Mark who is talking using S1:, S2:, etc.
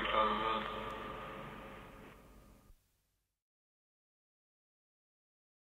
S1: because